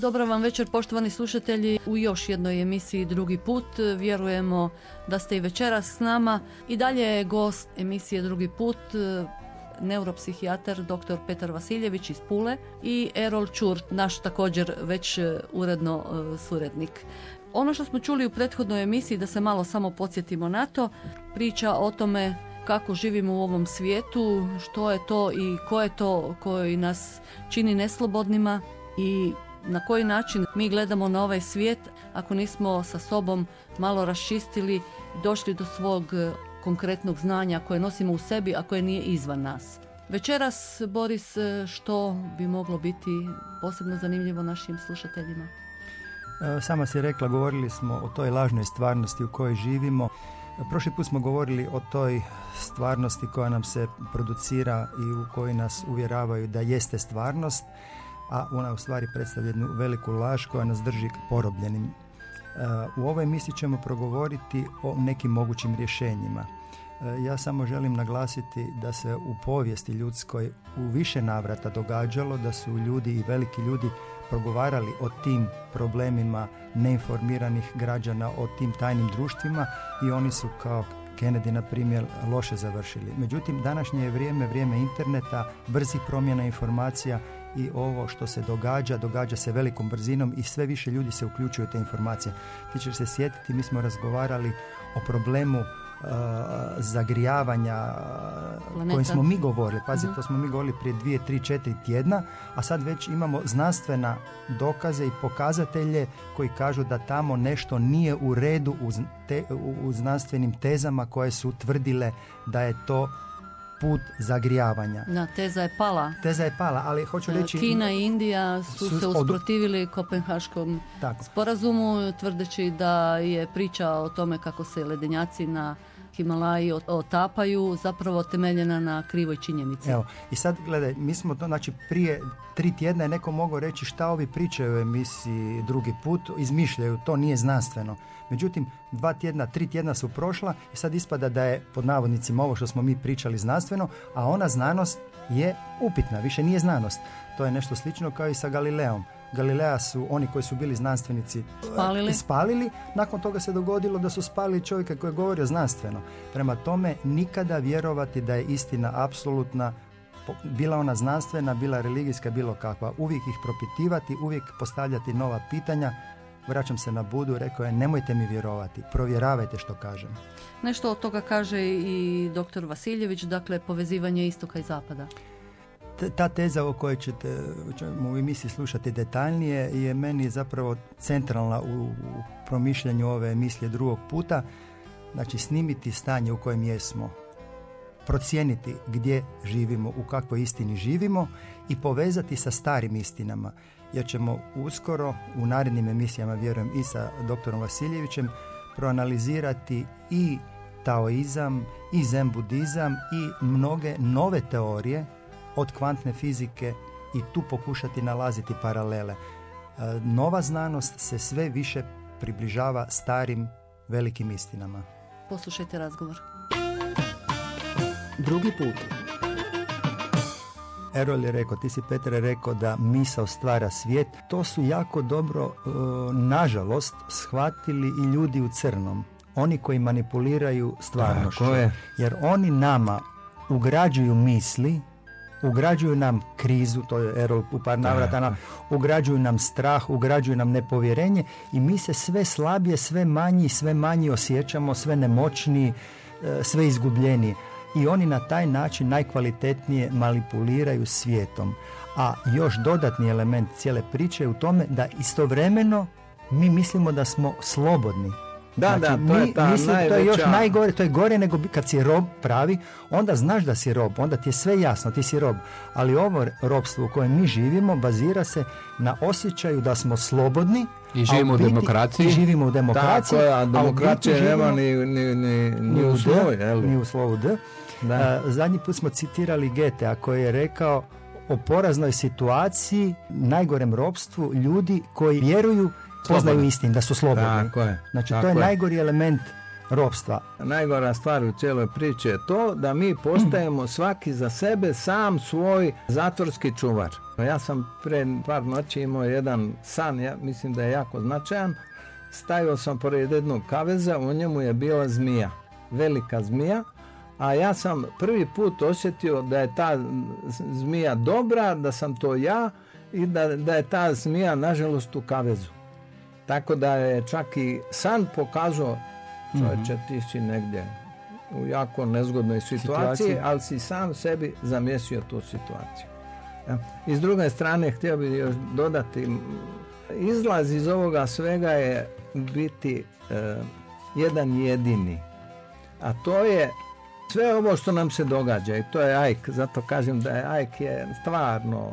Dobar vam večer poštovani slušatelji u još jednoj emisiji Drugi put. Vjerujemo da ste i večeras s nama. I dalje je gost emisije Drugi put neuropsihijatar dr. Petar Vasiljević iz Pule i Erol Čurt, naš također već uredno e, surednik. Ono što smo čuli u prethodnoj emisiji, da se malo samo podsjetimo na to, priča o tome kako živimo u ovom svijetu, što je to i ko je to koji nas čini neslobodnima i na koji način mi gledamo na ovaj svijet ako nismo sa sobom malo raščistili, došli do svog e, konkretnog znanja koje nosimo u sebi, a koje nije izvan nas. Večeras, Boris, e, što bi moglo biti posebno zanimljivo našim slušateljima? E, sama si rekla, govorili smo o toj lažnoj stvarnosti u kojoj živimo. Prošli put smo govorili o toj stvarnosti koja nam se producira i u kojoj nas uvjeravaju da jeste stvarnost, a ona u stvari predstavlja jednu veliku laž koja nas drži porobljenim. E, u ovoj emisiji ćemo progovoriti o nekim mogućim rješenjima. E, ja samo želim naglasiti da se u povijesti ljudskoj u više navrata događalo da su ljudi i veliki ljudi progovarali o tim problemima neinformiranih građana, o tim tajnim društvima i oni su kao Kennedy, na primjer, loše završili. Međutim, današnje je vrijeme, vrijeme interneta, brzih promjena informacija i ovo što se događa, događa se velikom brzinom i sve više ljudi se uključuju u te informacije. Ti ćeš se sjetiti, mi smo razgovarali o problemu zagrijavanja Planeta. kojim smo mi govorili. Pazi, uh to smo mi govorili prije dvije, tri, četiri tjedna, a sad već imamo znanstvena dokaze i pokazatelje koji kažu da tamo nešto nije u redu u, te, u znanstvenim tezama koje su tvrdile da je to put zagrijavanja. Da, teza je pala. Teza je pala, ali hoću reći... Kina i Indija su, se usprotivili Kopenhaškom sporazumu, tvrdeći da je priča o tome kako se ledenjaci na Himalaji otapaju zapravo temeljena na krivoj činjenici. Evo, i sad gledaj, mi smo to, znači prije tri tjedna je neko mogao reći šta ovi pričaju u emisiji drugi put, izmišljaju, to nije znanstveno. Međutim, dva tjedna, tri tjedna su prošla i sad ispada da je pod navodnicima ovo što smo mi pričali znanstveno, a ona znanost je upitna, više nije znanost. To je nešto slično kao i sa Galileom. Galilea su oni koji su bili znanstvenici spalili. spalili. Nakon toga se dogodilo da su spalili čovjeka koji je govorio znanstveno. Prema tome nikada vjerovati da je istina apsolutna bila ona znanstvena, bila religijska, bilo kakva. Uvijek ih propitivati, uvijek postavljati nova pitanja. Vraćam se na Budu, rekao je nemojte mi vjerovati, provjeravajte što kažem. Nešto od toga kaže i doktor Vasiljević, dakle povezivanje istoka i zapada ta teza o kojoj ćete u emisiji slušati detaljnije je meni zapravo centralna u, promišljanju ove emisije drugog puta. Znači snimiti stanje u kojem jesmo, procijeniti gdje živimo, u kakvoj istini živimo i povezati sa starim istinama. Jer ćemo uskoro u narednim emisijama, vjerujem i sa doktorom Vasiljevićem, proanalizirati i taoizam i zen budizam i mnoge nove teorije od kvantne fizike i tu pokušati nalaziti paralele. E, nova znanost se sve više približava starim velikim istinama. Poslušajte razgovor. Drugi put. Erol je rekao, ti si Petre rekao da misao stvara svijet. To su jako dobro, e, nažalost, shvatili i ljudi u crnom. Oni koji manipuliraju stvarnošću. Jer oni nama ugrađuju misli ugrađuju nam krizu, to je Erol u par navrata, ugrađuju nam strah, ugrađuju nam nepovjerenje i mi se sve slabije, sve manji, sve manji osjećamo, sve nemoćniji, e, sve izgubljeniji. I oni na taj način najkvalitetnije manipuliraju svijetom. A još dodatni element cijele priče je u tome da istovremeno mi mislimo da smo slobodni Da, da, to je ta mislim, to je još najveća- najgore, to je gore nego kad si rob pravi, onda znaš da si rob, onda ti je sve jasno, ti si rob. Ali ovo robstvo u kojem mi živimo bazira se na osjećaju da smo slobodni I a živimo u biti- demokraciji. I živimo u demokraciji. Tako je, a u biti demokracije nema ni, ni, ni, ni u u slovu, D, je li? ni u slovu D. Da. A, zadnji put smo citirali Getea koji je rekao o poraznoj situaciji, najgorem robstvu ljudi koji vjeruju, poznaju istinu, da su slobodni. Tako je. Znači tako to je, najgori element robstva. Najgora stvar u cijeloj priči je to da mi postajemo svaki za sebe sam svoj zatvorski čuvar. Ja sam pre par noći imao jedan san, ja mislim da je jako značajan. Stavio sam pored jednog kaveza, u njemu je bila zmija, velika zmija, a ja sam prvi put osjetio da je ta zmija dobra, da sam to ja i da, da je ta zmija nažalost u kavezu. Tako da je čak i san pokazao čovječe ti si negdje u jako nezgodnoj situaciji, ali si sam sebi zamjesio tu situaciju. E, I s druge strane htio bih još dodati izlaz iz ovoga svega je biti e, jedan jedini. A to je sve ovo što nam se događa i to je Ajk, zato kažem da je Ajk je stvarno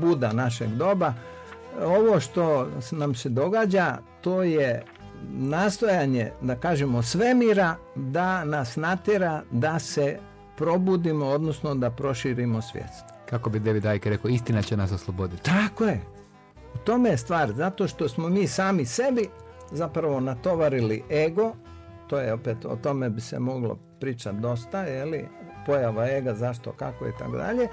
Buda našeg doba. Ovo što nam se događa, to je nastojanje, da kažemo, svemira da nas natjera da se probudimo, odnosno da proširimo svijest. Kako bi David Icke rekao, istina će nas osloboditi. Tako je. U tome je stvar, zato što smo mi sami sebi zapravo natovarili ego, to je opet, o tome bi se moglo pričati dosta, je li, pojava ega, zašto, kako i tako dalje.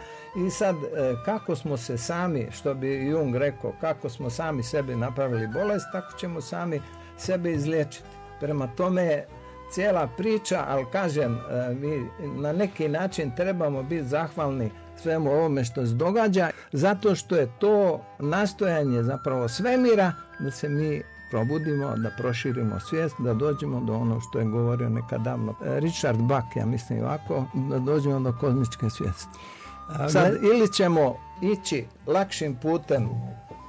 I sad, e, kako smo se sami, što bi Jung rekao, kako smo sami sebi napravili bolest, tako ćemo sami sebe izliječiti. Prema tome je cijela priča, ali kažem, e, mi na neki način trebamo biti zahvalni svemu ovome što se događa, zato što je to nastojanje zapravo svemira da se mi probudimo, da proširimo svijest, da dođemo do ono što je govorio nekad davno e, Richard Bach, ja mislim ovako, da dođemo do kozmičke svijesti. Sad, ili ćemo ići lakšim putem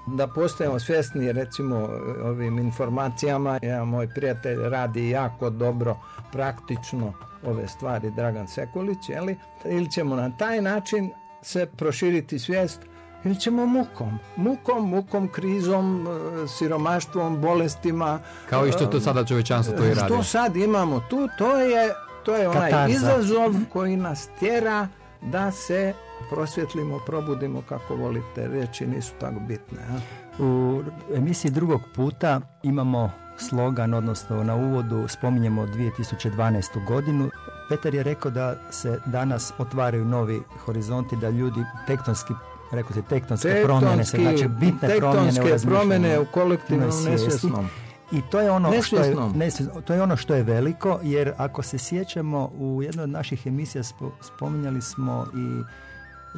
da postajemo svjesni recimo ovim informacijama. Ja, moj prijatelj radi jako dobro, praktično ove stvari, Dragan Sekulić, jeli? ili ćemo na taj način se proširiti svijest ili ćemo mukom, mukom, mukom, krizom, e, siromaštvom, bolestima. Kao i što to sada čovječanstvo to i radi. Što sad imamo tu, to je, to je onaj Katarza. izazov koji nas tjera da se prosvjetlimo, probudimo kako volite reći, nisu tako bitne. A? U emisiji drugog puta imamo slogan, odnosno na uvodu spominjemo 2012. godinu. Petar je rekao da se danas otvaraju novi horizonti, da ljudi tektonski, rekao se tektonske promjene, se znači bitne promjene u promjene u kolektivnom nesvjesnom. I to je ono što je, nesvjesno- to je ono što je veliko, jer ako se sjećamo u jednoj od naših emisija spo- spominjali smo i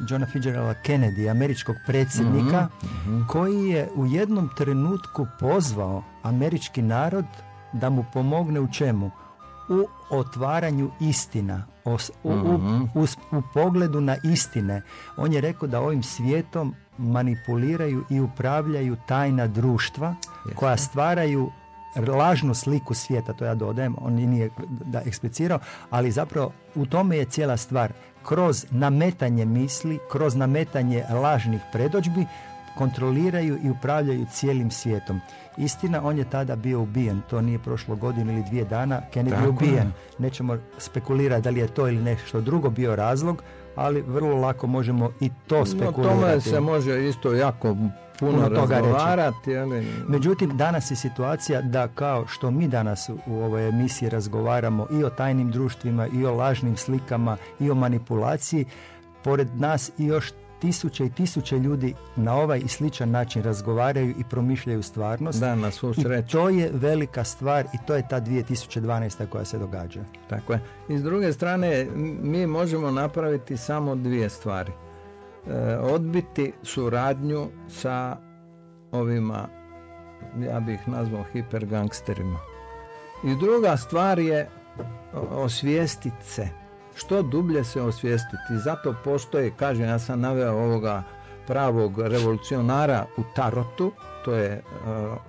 Johna Fitzgeralda Kennedy, američkog predsjednika, Mhm, koji je u jednom trenutku pozvao američki narod da mu pomogne u čemu? U otvaranju istina, os- u, u- Mhm. u pogledu na istine. On je rekao da ovim svijetom manipuliraju i upravljaju tajna društva koja stvaraju lažnu sliku svijeta, to ja dodajem, on nije da eksplicirao, ali zapravo u tome je cijela stvar. Kroz nametanje misli, kroz nametanje lažnih predođbi, kontroliraju i upravljaju cijelim svijetom. Istina, on je tada bio ubijen, to nije prošlo godinu ili dvije dana, Kennedy je Tako je. ubijen. Nećemo spekulirati da li je to ili nešto drugo bio razlog, ali vrlo lako možemo i to No, spekulirati. tome se može isto jako puno, Puno toga reći. razgovarati. je li? Međutim, danas je situacija da kao što mi danas u ovoj emisiji razgovaramo i o tajnim društvima, i o lažnim slikama, i o manipulaciji, pored nas i još tisuće i tisuće ljudi na ovaj i sličan način razgovaraju i promišljaju stvarnost. Da, na svu I sreću. to je velika stvar i to je ta 2012. koja se događa. Tako je. I s druge strane, mi možemo napraviti samo dvije stvari. E, odbiti suradnju sa ovima, ja bih ih nazvao hipergangsterima. I druga stvar je osvijestiti se. Što dublje se osvijestiti. Zato postoji, kažem, ja sam naveo ovoga pravog revolucionara u Tarotu, to je,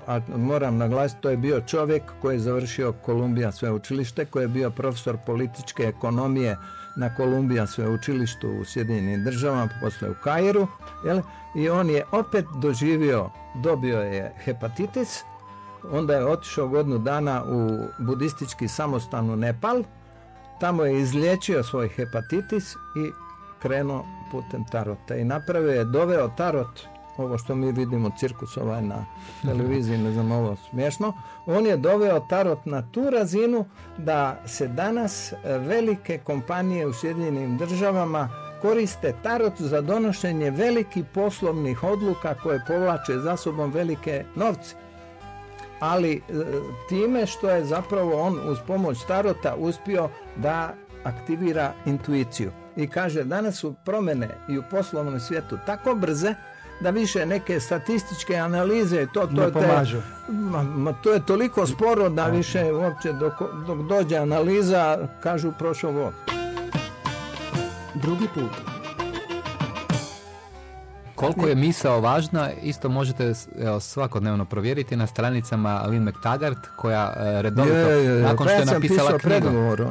a moram naglasiti, to je bio čovjek koji je završio Kolumbija sveučilište, koji je bio profesor političke ekonomije na Kolumbija sveučilištu u Sjedinjenim državama, posle u Kairu, jel? i on je opet doživio, dobio je hepatitis, onda je otišao godinu dana u budistički samostan u Nepal, tamo je izliječio svoj hepatitis i krenuo putem tarota i napravio je, doveo tarot ovo što mi vidimo cirkus ovaj na televiziji, ne znam ovo smiješno, on je doveo tarot na tu razinu da se danas velike kompanije u Sjedinjenim državama koriste tarot za donošenje velikih poslovnih odluka koje povlače za sobom velike novce. Ali e, time što je zapravo on uz pomoć tarota uspio da aktivira intuiciju. I kaže danas su promjene i u poslovnom svijetu tako brze da više neke statističke analize to to ne pomažu. ma, to je toliko sporo da više uopće dok, dok dođe analiza kažu prošlo vod. Drugi put. Koliko je misao važna, isto možete evo, svakodnevno provjeriti na stranicama Lynn McTaggart, koja e, redovito, Je, je, je. nakon Pa što ja je napisala knjigu, Da.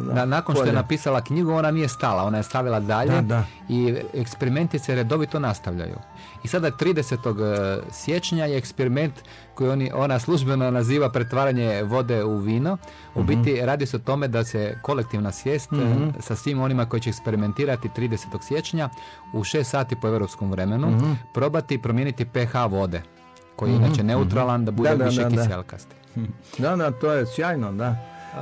da, Na- nakon što je napisala knjigu, ona nije stala, ona je stavila dalje Da, da. i eksperimenti se redovito nastavljaju. I sada 30. siječnja je eksperiment koji oni, ona službeno naziva pretvaranje vode u vino. U Mhm. biti radi se o tome da se kolektivna svijest e, sa svim onima koji će eksperimentirati 30. siječnja u 6 sati po europskom vremenu Mhm. probati promijeniti pH vode koji je inače neutralan da bude Da, više da, da. kiselkast. Da, da, to je sjajno, da.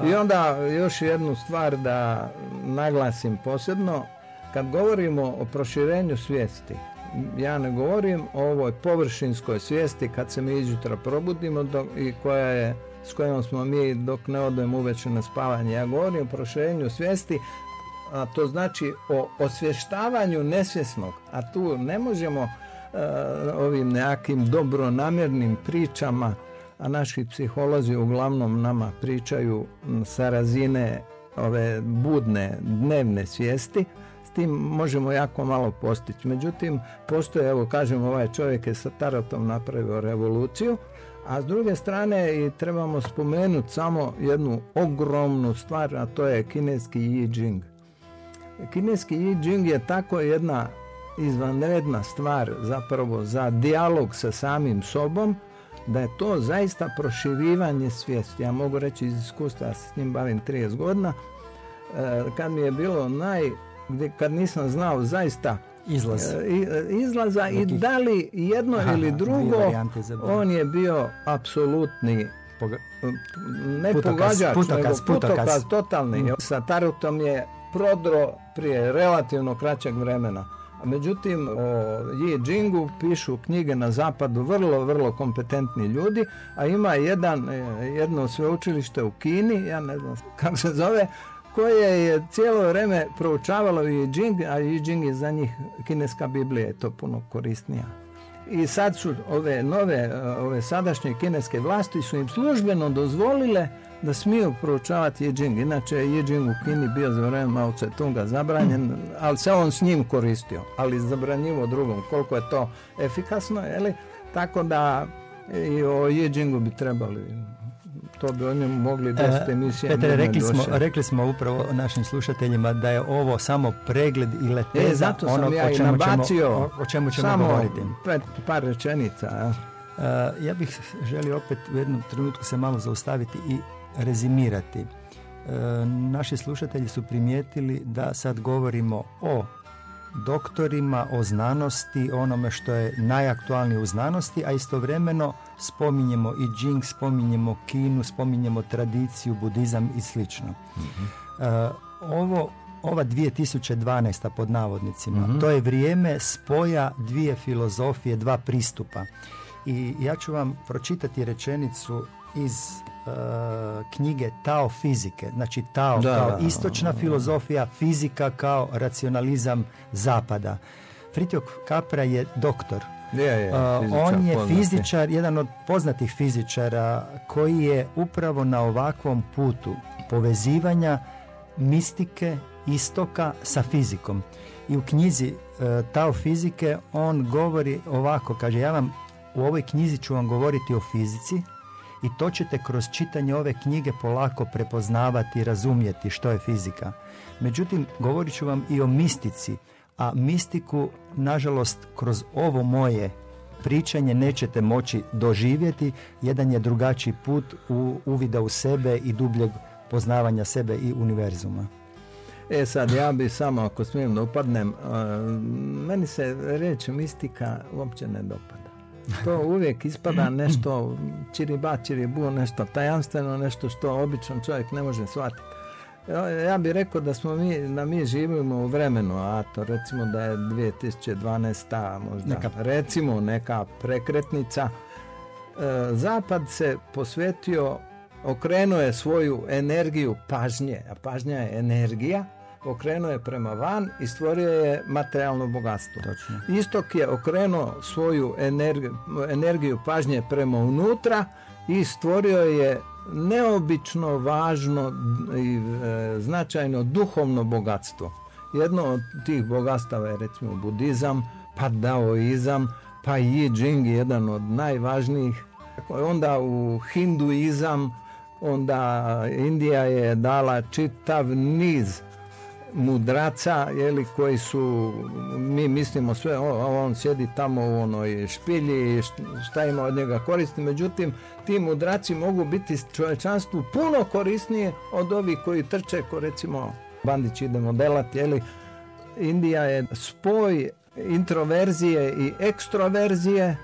I onda još jednu stvar da naglasim posebno, kad govorimo o proširenju svijesti, ja ne govorim o ovoj površinskoj svijesti kad se mi izjutra probudimo dok, i koja je s kojom smo mi dok ne odemo uveče na spavanje. Ja govorim o proširenju svijesti, a to znači o osvještavanju nesvjesnog, a tu ne možemo e, ovim nekakvim dobronamjernim pričama a naši psiholozi uglavnom nama pričaju sa razine ove budne dnevne svijesti s tim možemo jako malo postići. Međutim postoje evo kažem ovaj čovjek je sa tarotom napravio revoluciju a s druge strane i trebamo spomenuti samo jednu ogromnu stvar a to je kineski Yi Jing kineski Yi je tako jedna izvanredna stvar zapravo za dijalog sa samim sobom da je to zaista proširivanje svijesti. Ja mogu reći iz iskustva, ja se s njim bavim 30 godina, e, kad mi je bilo naj, kad nisam znao zaista Izlaz. e, i- e, izlaza i Nekih- da li jedno Aha, ili drugo, on je bio apsolutni Poga- ne Putokaz, pogađač, putokaz, nego putokaz. putokaz totalni. Mm. Sa Tarotom je prodro prije relativno kraćeg vremena. Međutim, o Yi Jingu pišu knjige na zapadu vrlo, vrlo kompetentni ljudi, a ima jedan, e, jedno sveučilište u Kini, ja ne znam kako se zove, koje je cijelo vrijeme proučavalo Yi Jing, a Yi Jing je za njih kineska Biblija, je to puno korisnija. I sad su ove nove, e, ove sadašnje kineske vlasti su im službeno dozvolile da smiju proučavati Yi Jing. Inače je Yi Jing u Kini bio za vrijeme Mao Tse Tunga zabranjen, ali se on s njim koristio, ali zabranjivo drugom. Koliko je to efikasno, je Tako da i o Yi Jingu bi trebali to bi o njemu mogli E, emisija. Petre, rekli smo, rekli smo upravo našim slušateljima da je ovo samo pregled i leteza E, zato sam onog ja o čemu ćemo, o, o čemu ćemo samo govoriti. pet- par rečenica. a? E, ja bih želio opet u jednom trenutku se malo zaustaviti i rezimirati. E, naši slušatelji su primijetili da sad govorimo o doktorima, o znanosti, onome što je najaktualnije u znanosti, a istovremeno spominjemo i džing, spominjemo Kinu, spominjemo tradiciju, budizam i slično. E, ovo ova 2012. pod navodnicima, to je vrijeme spoja dvije filozofije, dva pristupa. I ja ću vam pročitati rečenicu iz knjige Tao fizike. Znači Tao Da, kao da, istočna filozofija, fizika kao racionalizam zapada. Fritjof Capra je doktor Je, je, Uh, fizičar on je poznati. fizičar, jedan od poznatih fizičara koji je upravo na ovakvom putu povezivanja mistike istoka sa fizikom. I u knjizi e, Tao fizike on govori ovako, kaže ja vam u ovoj knjizi ću vam govoriti o fizici i to ćete kroz čitanje ove knjige polako prepoznavati i razumjeti što je fizika. Međutim, govorit ću vam i o mistici, a mistiku, nažalost, kroz ovo moje pričanje nećete moći doživjeti. Jedan je drugačiji put u uvida u sebe i dubljeg poznavanja sebe i univerzuma. E sad, ja bi samo, ako smijem da upadnem, meni se reč mistika uopće ne dopada. To uvijek ispada nešto čiriba, čiribu, nešto tajanstveno, nešto što običan čovjek ne može shvatiti. Ja bih rekao da smo mi, da mi živimo u vremenu, a to recimo da je 2012. možda, neka. recimo neka prekretnica. E, Zapad se posvetio, okrenuo je svoju energiju pažnje, a pažnja je energija, okrenuo je prema van i stvorio je materijalno bogatstvo. Točno. Istok je okrenuo svoju energiju, energiju pažnje prema unutra i stvorio je neobično važno i e, značajno duhovno bogatstvo. Jedno od tih bogatstava je recimo budizam, pa daoizam, pa i Jing, jedan od najvažnijih. Onda u hinduizam, onda Indija je dala čitav niz mudraca jeli, koji su mi mislimo sve on sjedi tamo u onoj špilji šta ima od njega koristi međutim ti mudraci mogu biti čovječanstvu puno korisnije od ovih koji trče ko recimo bandići idemo delati jeli. Indija je spoj introverzije i ekstroverzije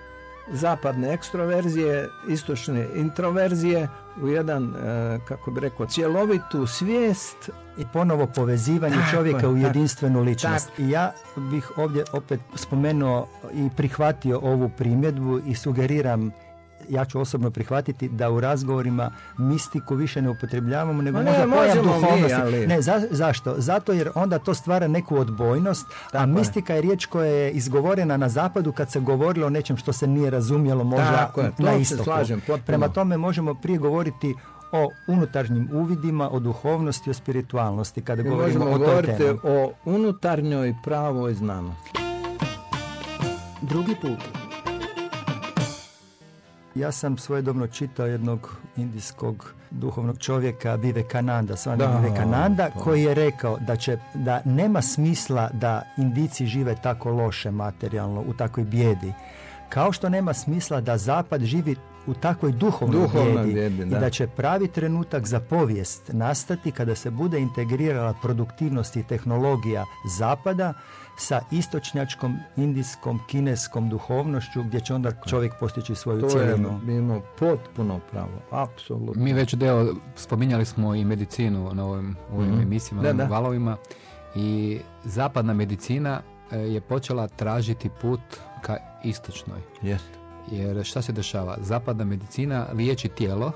zapadne ekstroverzije, istočne introverzije u jedan, e, kako bi rekao, cjelovitu svijest. I ponovo povezivanje čovjeka u jedinstvenu ličnost. I ja bih ovdje opet spomenuo i prihvatio ovu primjedbu i sugeriram ja ću osobno prihvatiti da u razgovorima mistiku više ne upotrebljavamo nego možda pojam duhovnosti. Ne, zašto? Zato jer onda to stvara neku odbojnost, a mistika je riječ koja je izgovorena na zapadu kad se govorilo o nečem što se nije razumjelo možda na istoku. Prema tome možemo prije govoriti o unutarnjim uvidima, o duhovnosti, o spiritualnosti kada govorimo o toj temi. o unutarnjoj pravoj znanosti. Drugi put ja sam svojedobno čitao jednog indijskog duhovnog čovjeka Vivekananda, Svami Vivekananda, koji je rekao da, će, da nema smisla da Indici žive tako loše materijalno, u takvoj bijedi. Kao što nema smisla da Zapad živi u takvoj duhovnoj bijedi, i da će pravi trenutak za povijest nastati kada se bude integrirala produktivnost i tehnologija Zapada sa istočnjačkom, indijskom, kineskom duhovnošću gdje će onda čovjek postići svoju to cijelinu. To je potpuno pravo, apsolutno. Mi već deo, spominjali smo i medicinu na ovim, ovim mm emisijama, da, na valovima i zapadna medicina e, je počela tražiti put ka istočnoj. Jeste. Jer šta se dešava? Zapadna medicina liječi tijelo,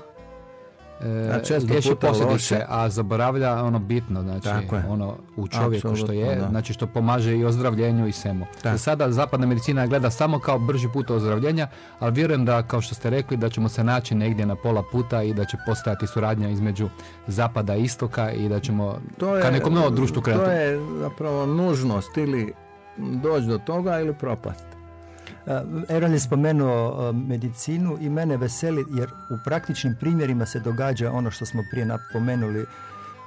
e, liječi posljedice, a zaboravlja ono bitno, znači ono u čovjeku što je, znači što pomaže i ozdravljenju i svemu. Sada zapadna medicina gleda samo kao brži put ozdravljenja, ali vjerujem da kao što ste rekli da ćemo se naći negdje na pola puta i da će postojati suradnja između zapada i istoka i da ćemo to je, ka nekom novom društvu krenuti. To je zapravo nužnost ili doći do toga ili propast. Eron je spomenuo medicinu i mene veseli jer u praktičnim primjerima se događa ono što smo prije napomenuli,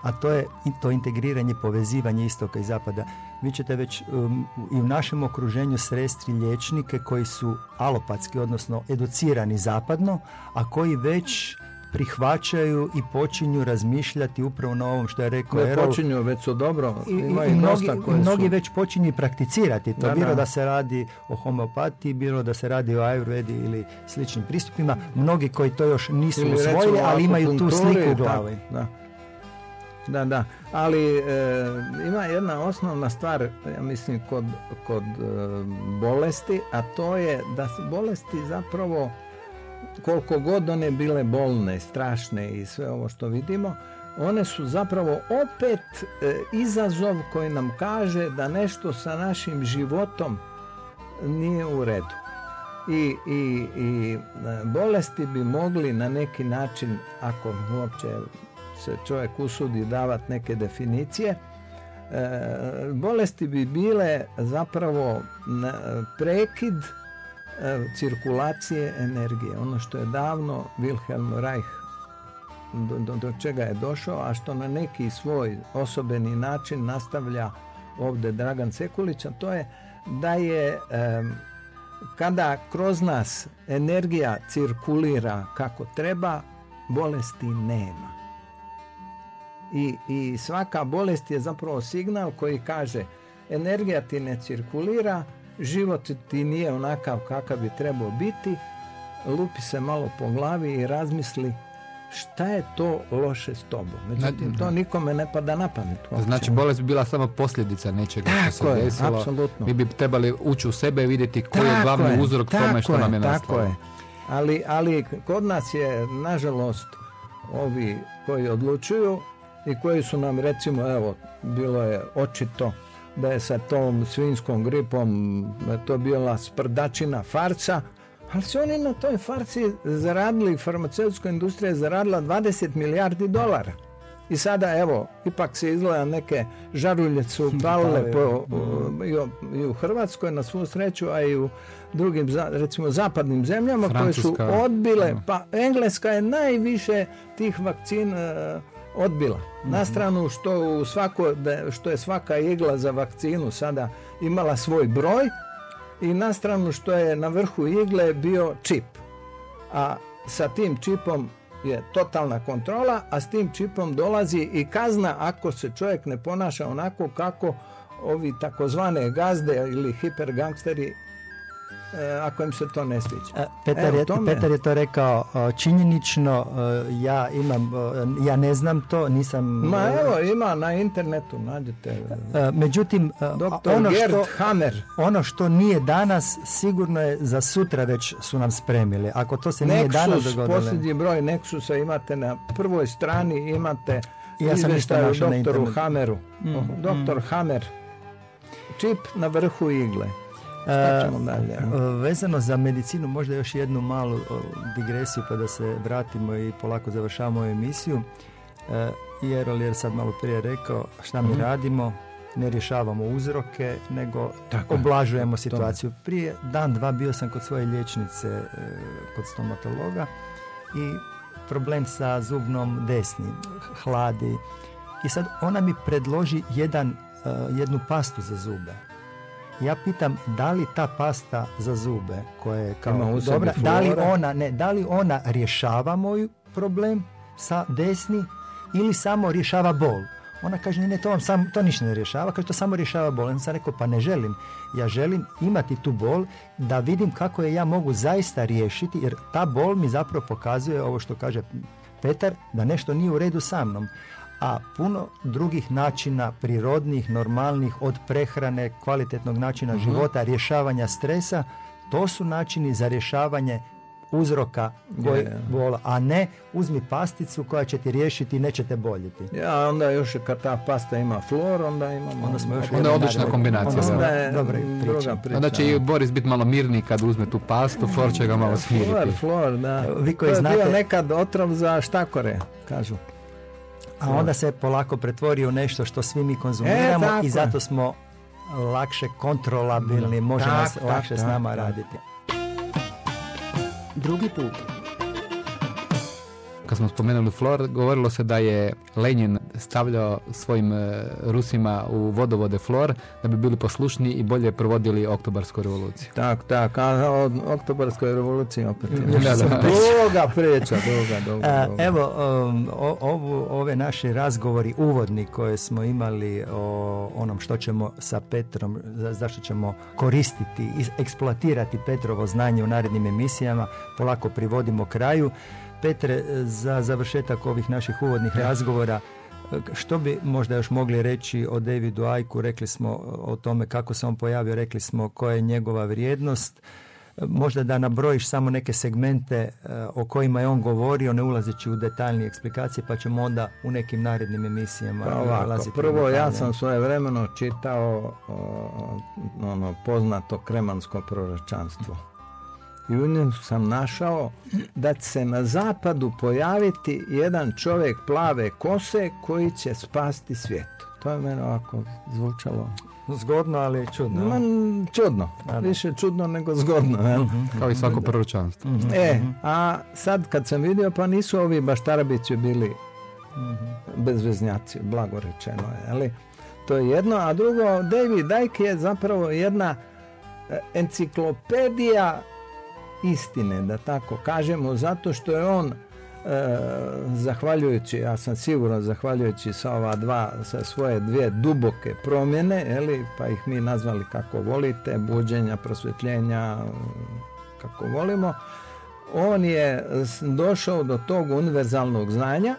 a to je to integriranje, povezivanje istoka i zapada. Vi ćete već um, i u našem okruženju sresti liječnike koji su alopatski, odnosno educirani zapadno, a koji već prihvaćaju i počinju razmišljati upravo na ovom što je rekao Ne počinju, već su dobro. I, i, mnogi, mnogi već počinju prakticirati to. Da, bilo da. se radi o homeopatiji, bilo da se radi o ajurvedi ili sličnim pristupima. Mnogi koji to još nisu ili usvojili, ali imaju tu sliku u glavi. Da. Da, da. Ali e, ima jedna osnovna stvar, ja mislim, kod, kod e, bolesti, a to je da bolesti zapravo koliko god one bile bolne, strašne i sve ovo što vidimo, one su zapravo opet e, izazov koji nam kaže da nešto sa našim životom nije u redu. I, i, i e, bolesti bi mogli na neki način, ako uopće se čovjek usudi davati neke definicije, bolesti bi bile zapravo prekid cirkulacije energije. Ono što je davno Wilhelm Reich do, do, čega je došao, a što na neki svoj osobeni način nastavlja ovdje Dragan Sekulić, a to je da je kada kroz nas energija cirkulira kako treba, bolesti nema. I, I svaka bolest je zapravo signal koji kaže energija ti ne cirkulira, život ti nije onakav kakav bi trebao biti, lupi se malo po glavi i razmisli šta je to loše s tobom. Međutim, to nikome ne pada na pamet. Znači, bolest bi bila samo posljedica nečega što se je, desilo. Apsolutno. Mi bi trebali ući u sebe i vidjeti koji je glavni uzrok tome što nam je nastalo. Tako je. Ali, ali kod nas je, nažalost, ovi koji odlučuju i koji su nam, recimo, evo, bilo je očito da je sa tom svinskom gripom to bila sprdačina farca, ali su oni na toj farci zaradili, farmaceutska industrija je zaradila 20 milijardi dolara. I sada evo, ipak se izgleda neke žarulje su palile po, i, u Hrvatskoj na svu sreću, a i u drugim, recimo zapadnim zemljama koje su odbile, pa Engleska je najviše tih vakcina odbila. Na stranu što, u svako, što je svaka igla za vakcinu sada imala svoj broj, i na stranu što je na vrhu igle bio čip. A sa tim čipom je totalna kontrola, a s tim čipom dolazi i kazna ako se čovjek ne ponaša onako kako ovi takozvane gazde ili hipergangsteri ako im se to ne sviđa. E, Petar, je, Petar je to rekao činjenično, e, ja imam, ja ne znam to, nisam... Ma evo, ima na internetu, nađete. Međutim, ono što, Hammer. ono što nije danas, sigurno je za sutra već su nam spremili. Ako to se nije danas dogodilo... posljednji broj Nexusa imate na prvoj strani, imate ja sam isto doktoru Hammeru. Mm, Doktor mm. Hammer, čip na vrhu igle. E, vezano za medicinu, možda još jednu malu digresiju pa da se vratimo i polako završavamo emisiju. E, jer je sad malo prije rekao šta mi mhm. radimo, ne rješavamo uzroke, nego Tako oblažujemo situaciju. Prije dan, dva bio sam kod svoje liječnice, e, kod stomatologa i problem sa zubnom desni, hladi. I sad ona mi predloži jedan, jednu pastu za zube ja pitam da li ta pasta za zube koja je kao dobra, da li ona ne, da li ona rješava moj problem sa desni ili samo rješava bol. Ona kaže, ne, ne, to vam sam, to ništa ne rješava, kaže, to samo rješava bol. Ja sam rekao, pa ne želim. Ja želim imati tu bol da vidim kako je ja mogu zaista riješiti, jer ta bol mi zapravo pokazuje ovo što kaže Petar, da nešto nije u redu sa mnom a puno drugih načina prirodnih, normalnih, od prehrane, kvalitetnog načina mhm. života, rješavanja stresa, to su načini za rješavanje uzroka koje bola, a ne uzmi pasticu koja će ti riješiti i neće te boljeti. Ja, onda još kad ta pasta ima flor, onda imamo... Onda smo još onda je odlična kombinacija. Onda, je dobra priča. priča. Onda će i Boris biti malo mirniji kad uzme tu pastu, flor će ga malo smiriti. Flor, flor, da. Vi koji to je znate... bio nekad otrov za štakore, kažu a onda se polako pretvori u nešto što svi mi konzumiramo e, i zato smo lakše kontrolabilni, može nas lakše s nama raditi. Drugi put kad smo spomenuli flor, govorilo se da je Lenin stavljao svojim e, Rusima u vodovode flor da bi bili poslušni i bolje provodili oktobarsku revoluciju. Tak, tak, a o oktobarskoj revoluciji opet. Duga priča, duga, duga. Evo, um, ovu, ove naše razgovori uvodni koje smo imali o onom što ćemo sa Petrom, zašto ćemo koristiti i eksploatirati Petrovo znanje u narednim emisijama, polako privodimo kraju. Petre, za završetak ovih naših uvodnih razgovora, što bi možda još mogli reći o Davidu Ajku? Rekli smo o tome kako se on pojavio, rekli smo koja je njegova vrijednost. Možda da nabrojiš samo neke segmente e, o kojima je on govorio, ne ulazeći u detaljnije eksplikacije, pa ćemo onda u nekim narednim emisijama pa ovako, Prvo, ja sam svoje vremeno čitao ono poznato kremansko proročanstvo i u njem sam našao da će se na zapadu pojaviti jedan čovjek plave kose koji će spasti svijet. to je meni ovako zvučalo Zgodno, ali čudno. Ma, čudno. Više čudno nego zgodno. Mhm. Kao i svako proročanstvo. Mhm. E, a sad kad sam vidio, pa nisu ovi baštarabići bili bezveznjaci, blago rečeno. Ali to je jedno. A drugo, David Dajk je zapravo jedna e, enciklopedija istine, da tako kažemo, zato što je on E, zahvaljujući, ja sam siguran zahvaljujući sa ova dva, sa svoje dvije duboke promjene, eli, pa ih mi nazvali kako volite, buđenja, prosvjetljenja, kako volimo, on je došao do tog univerzalnog znanja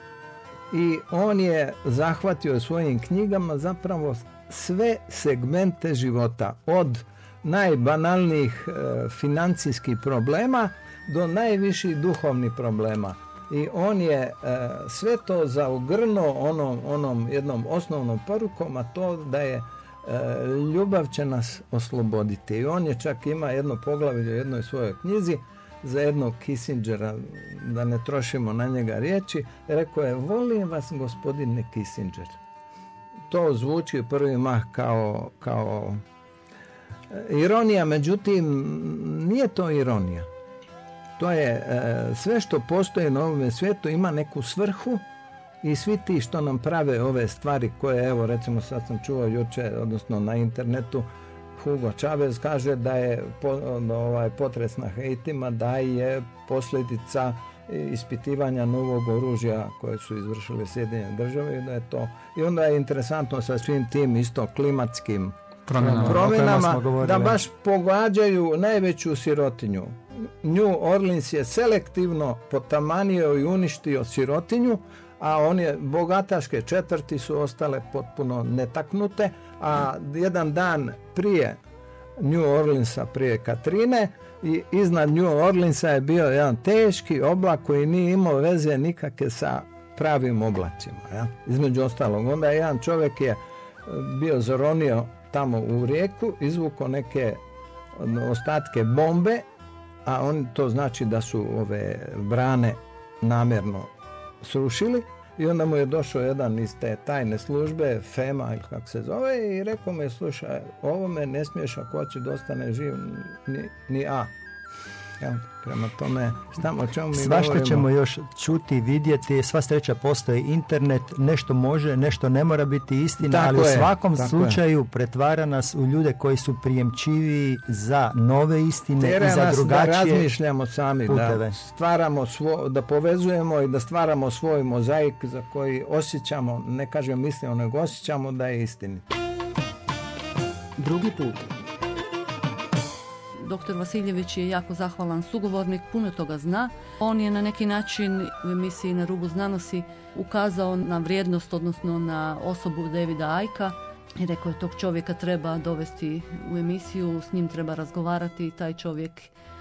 i on je zahvatio svojim knjigama zapravo sve segmente života od najbanalnijih e, financijskih problema do najviših duhovnih problema i on je e, sve to zaugrnuo onom, onom jednom osnovnom porukom, a to da je e, ljubav će nas osloboditi. I on je čak ima jedno poglavlje u jednoj svojoj knjizi za jednog Kissingera, da ne trošimo na njega riječi, rekao je, volim vas gospodine Kissinger. To zvuči prvi mah kao, kao ironija, međutim, nije to ironija. To je e, sve što postoji na ovome svijetu ima neku svrhu i svi ti što nam prave ove stvari koje evo recimo sad sam čuo jučer odnosno na internetu Hugo Chavez kaže da je po, ovaj potres na Haitima da je posljedica ispitivanja novog oružja koje su izvršile Sjedinjene države i da je to i onda je interesantno sa svim tim isto klimatskim promjenama, promjenama da baš pogađaju najveću sirotinju New Orleans je selektivno potamanio i uništio sirotinju, a on je bogataške četvrti su ostale potpuno netaknute, a jedan dan prije New Orleansa, prije Katrine, i iznad New Orleansa je bio jedan teški oblak koji nije imao veze nikakve sa pravim oblacima. Ja? Između ostalog, onda jedan čovjek je bio zoronio tamo u rijeku, izvuko neke ostatke bombe a on to znači da su ove brane namjerno srušili i onda mu je došao jedan iz te tajne službe, FEMA ili kako se zove i rekao me, slušaj, ovo me ne smiješ ako hoće da ostane živ ni, ni A. Ja, prema tome, stamo o čemu mi Svašta ćemo još čuti, vidjeti, sva sreća postoji internet, nešto može, nešto ne mora biti istina, ali u svakom slučaju pretvara nas u ljude koji su prijemčivi za nove istine i za drugačije da razmišljamo sami, da stvaramo svo, da povezujemo i da stvaramo svoj mozaik za koji osjećamo, ne kažem mislimo, nego osjećamo da je istinit. Drugi put. Dr. Vasiljević je jako zahvalan sugovornik, puno toga zna. On je na neki način u emisiji Na rubu znanosti ukazao na vrijednost, odnosno na osobu Davida Ajka i rekao je tog čovjeka treba dovesti u emisiju, s njim treba razgovarati. Taj čovjek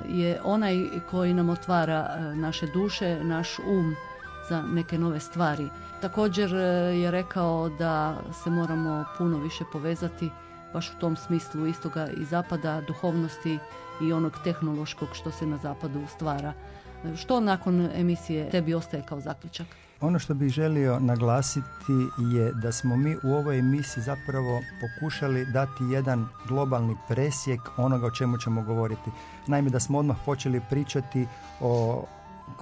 je onaj koji nam otvara e, naše duše, naš um za neke nove stvari. Također e, je rekao da se moramo puno više povezati baš u tom smislu istoga i zapada, duhovnosti i onog tehnološkog što se na zapadu stvara. Što nakon emisije tebi ostaje kao zaključak? Ono što bih želio naglasiti je da smo mi u ovoj emisiji zapravo pokušali dati jedan globalni presjek onoga o čemu ćemo govoriti. Naime, da smo odmah počeli pričati o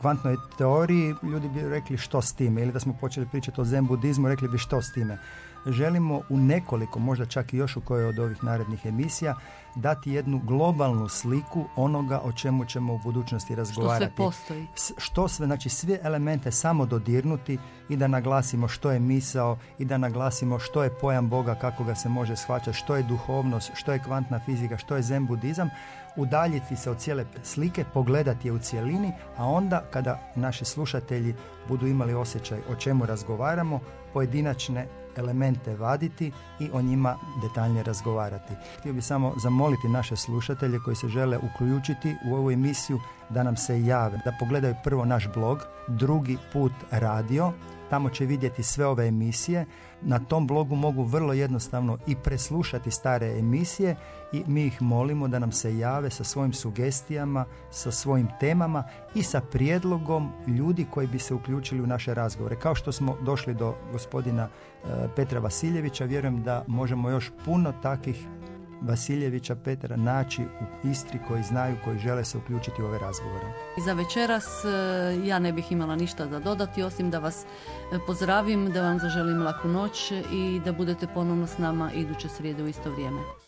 kvantnoj teoriji, ljudi bi rekli što s time, ili da smo počeli pričati o zen budizmu, rekli bi što s time želimo u nekoliko, možda čak i još u kojoj od ovih narednih emisija, dati jednu globalnu sliku onoga o čemu ćemo u budućnosti razgovarati. Što sve postoji. Što sve, znači sve elemente samo dodirnuti i da naglasimo što je misao i da naglasimo što je pojam Boga, kako ga se može shvaćati, što je duhovnost, što je kvantna fizika, što je zen budizam, udaljiti se od cijele slike, pogledati je u cjelini, a onda kada naši slušatelji budu imali osjećaj o čemu razgovaramo, pojedinačne elemente vaditi i o njima detaljnije razgovarati. Htio bih samo zamoliti naše slušatelje koji se žele uključiti u ovu emisiju da nam se jave, da pogledaju prvo naš blog, drugi put radio, tamo će vidjeti sve ove emisije. Na tom blogu mogu vrlo jednostavno i preslušati stare emisije i mi ih molimo da nam se jave sa svojim sugestijama, sa svojim temama i sa prijedlogom ljudi koji bi se uključili u naše razgovore. Kao što smo došli do gospodina e, Petra Vasiljevića, vjerujem da možemo još puno takvih Vasiljevića Petra naći u Istri koji znaju, koji žele se uključiti u ove razgovore. Za večeras e, ja ne bih imala ništa za dodati osim da vas e, pozdravim, da vam zaželim laku noć i da budete ponovno s nama iduće srijede u isto vrijeme.